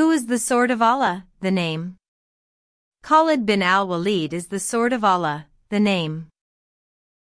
Who is the sword of Allah, the name? Khalid bin al-Walid is the sword of Allah, the name.